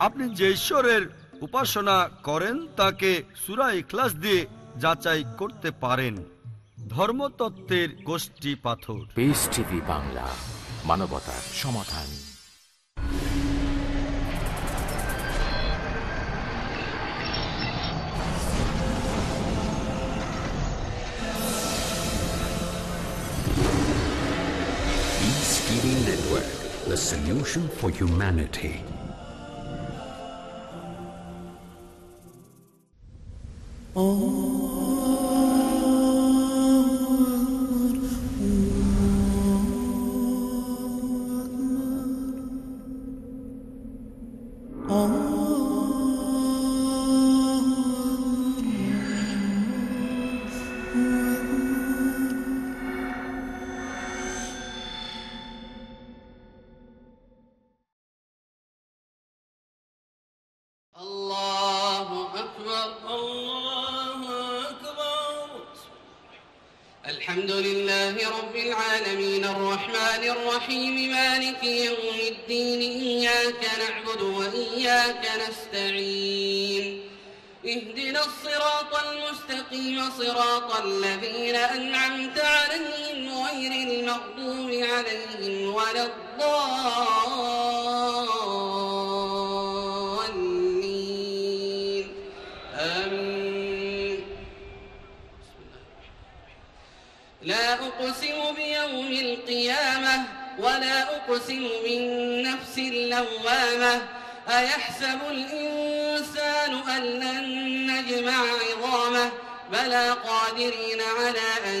আপনি যে ঈশ্বরের উপাসনা করেন তাকে সুরা ইখলাস দিয়ে যাচাই করতে পারেন। ধর্মতত্ত্বের গোষ্ঠী পাথর। পিস টিভি বাংলা মানবতার সমাধান। TV Network, the solution for humanity. Oh. المغضوب عليهم ولا الضالين. آمين. لا أقسم بيوم القيامة ولا أقسم بالنفس اللوامة. أيحسب الإنسان أن لن نجمع عظامه؟ بلى قادرين على أن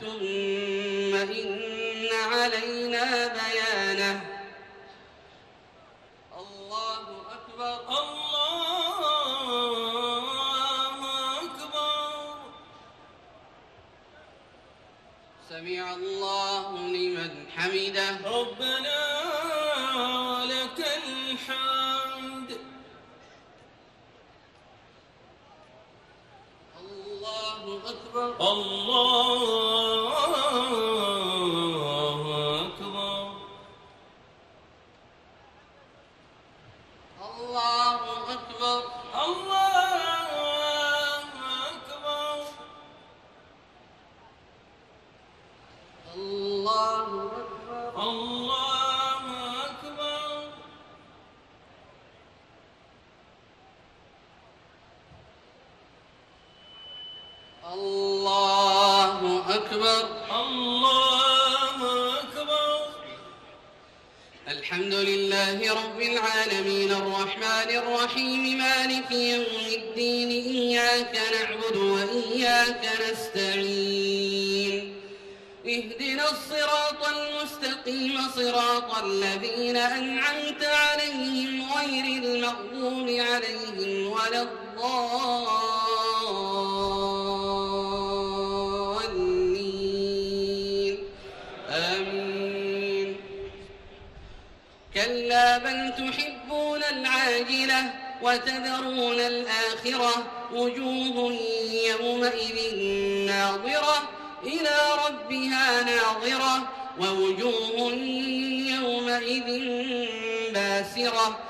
ثم إن علينا بيانه. الله أكبر الله أكبر. سمع الله لمن حمده. ربنا أكبر. الله المغضوب عليهم ولا الضالين. آمين. كلا بل تحبون العاجلة وتذرون الآخرة وجوه يومئذ ناظرة إلى ربها ناظرة ووجوه يومئذ باسرة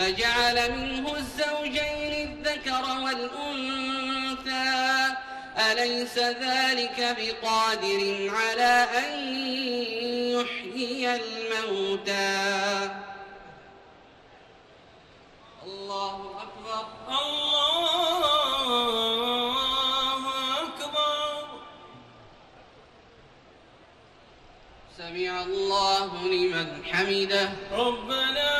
فجعل منه الزوجين الذكر والأنثى. أليس ذلك بقادر على أن يحيي الموتى؟ الله أكبر. الله أكبر. سمع الله لمن حمده. ربنا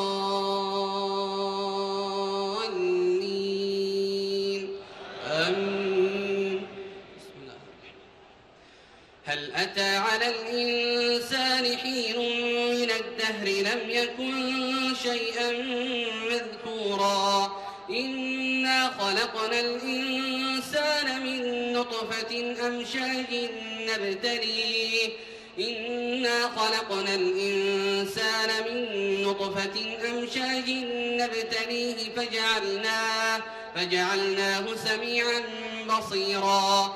لم يكن شيئا مذكورا. إنا خلقنا الإنسان من نطفة أمشاج نبتليه. إنا خلقنا الإنسان من نطفة أمشاج نبتليه. فجعلناه فجعلناه سميعا بصيرا.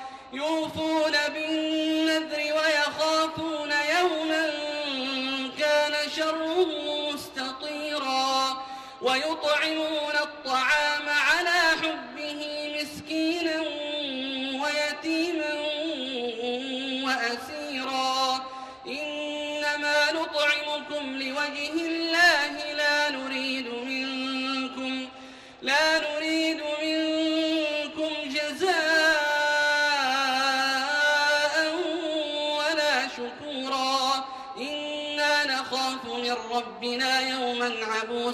يوفون بالنذر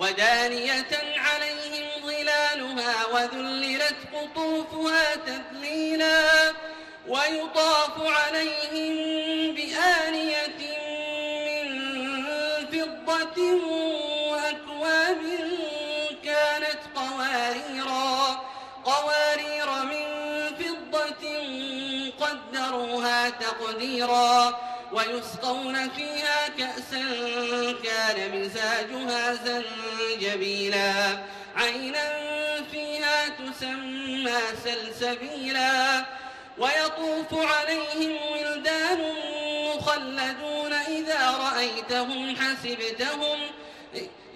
ودانية عليهم ظلالها وذللت قطوفها تذليلا ويطاف عليهم بآنية من فضة وأكواب كانت قواريرا قوارير من فضة قدروها تقديرا ويسقون فيها كأسا كان مزاجها زنجبيلا. عينا فيها تسمى سلسبيلا. ويطوف عليهم ولدان مخلدون إذا رأيتهم حسبتهم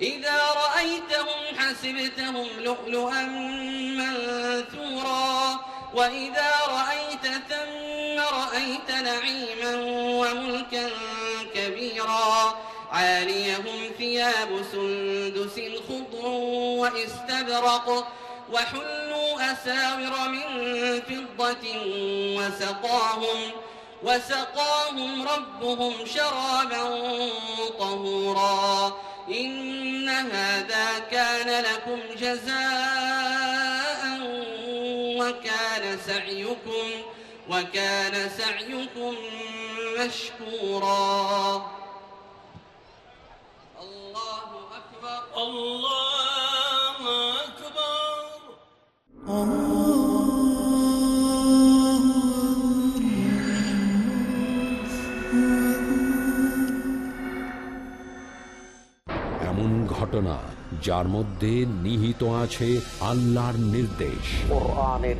إذا رأيتهم حسبتهم لؤلؤا منثورا. وإذا رأيت ثم رأيت نعيما وملكا كبيرا. عاليهم ثياب سندس خضر واستبرق وحلوا أساور من فضة وسقاهم وسقاهم ربهم شرابا طهورا. إن هذا كان لكم جزاء وكان سعيكم. وكان سعيكم مشكورا الله أكبر الله أكبر এমন ঘটনা যার মধ্যে নিহিত আছে আল্লাহর নির্দেশ কোরআনের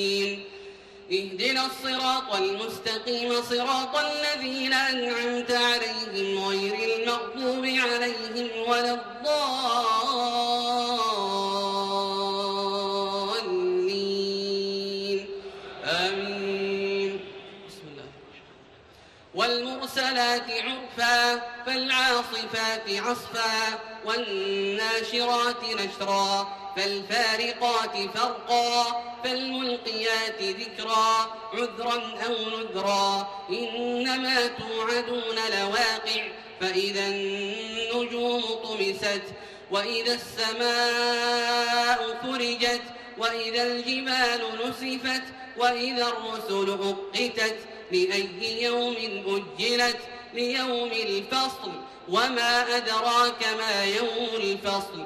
اهدنا الصراط المستقيم صراط الذين أنعمت عليهم غير المغضوب عليهم ولا الضالين. آمين. بسم الله. والمرسلات عرفا فالعاصفات عصفا والناشرات نشرا. فالفارقات فرقا فالملقيات ذكرا عذرا أو نذرا. إنما توعدون لواقع فإذا النجوم طمست وإذا السماء فرجت وإذا الجبال نسفت وإذا الرسل أقتت. لأي يوم أجلت؟ ليوم الفصل. وما أدراك ما يوم الفصل؟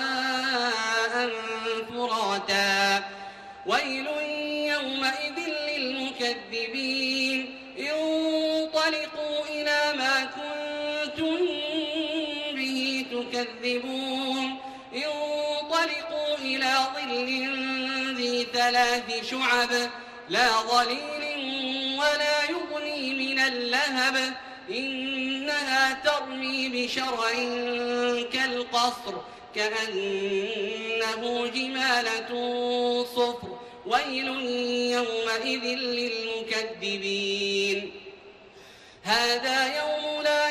تكذبون انطلقوا إلى ظل ذي ثلاث شعب لا ظليل ولا يغني من اللهب. إنها ترمي بشرع كالقصر كأنه جمالة صفر. ويل يومئذ للمكذبين. هذا يوم لا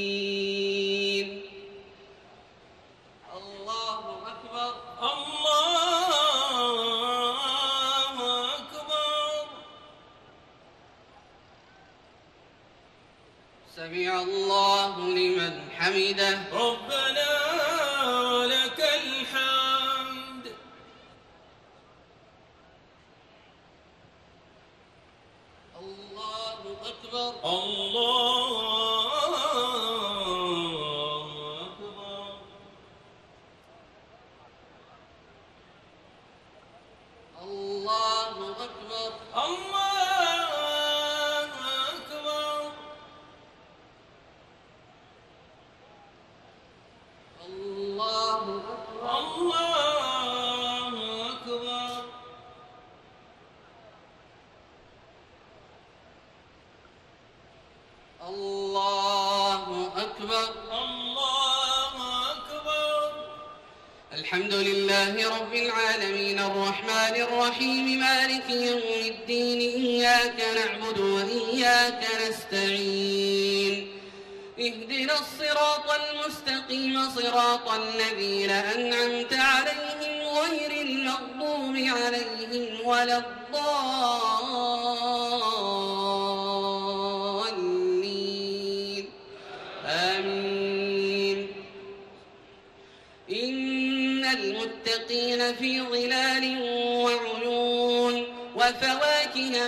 الله لمن حمده. ربنا نعبد وإياك نستعين. اهدنا الصراط المستقيم صراط الذين أنعمت عليهم غير المغضوب عليهم ولا الضالين. آمين. إن المتقين في ظلال وعيون وفواكه